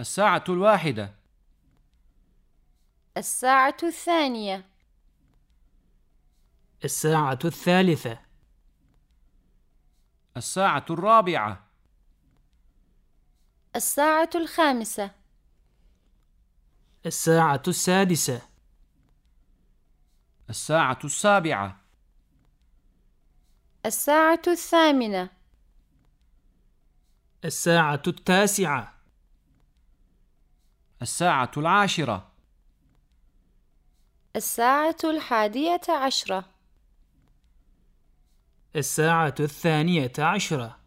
الساعة الواحدة. الساعة الثانية. الساعة الثالثة. الساعة الرابعة. الساعة الخامسة. الساعة السادسة. الساعة السابعة. الساعة الثامنة. الساعة التاسعة. الساعة العاشرة. الساعة الحادية عشرة. الساعة الثانية عشرة.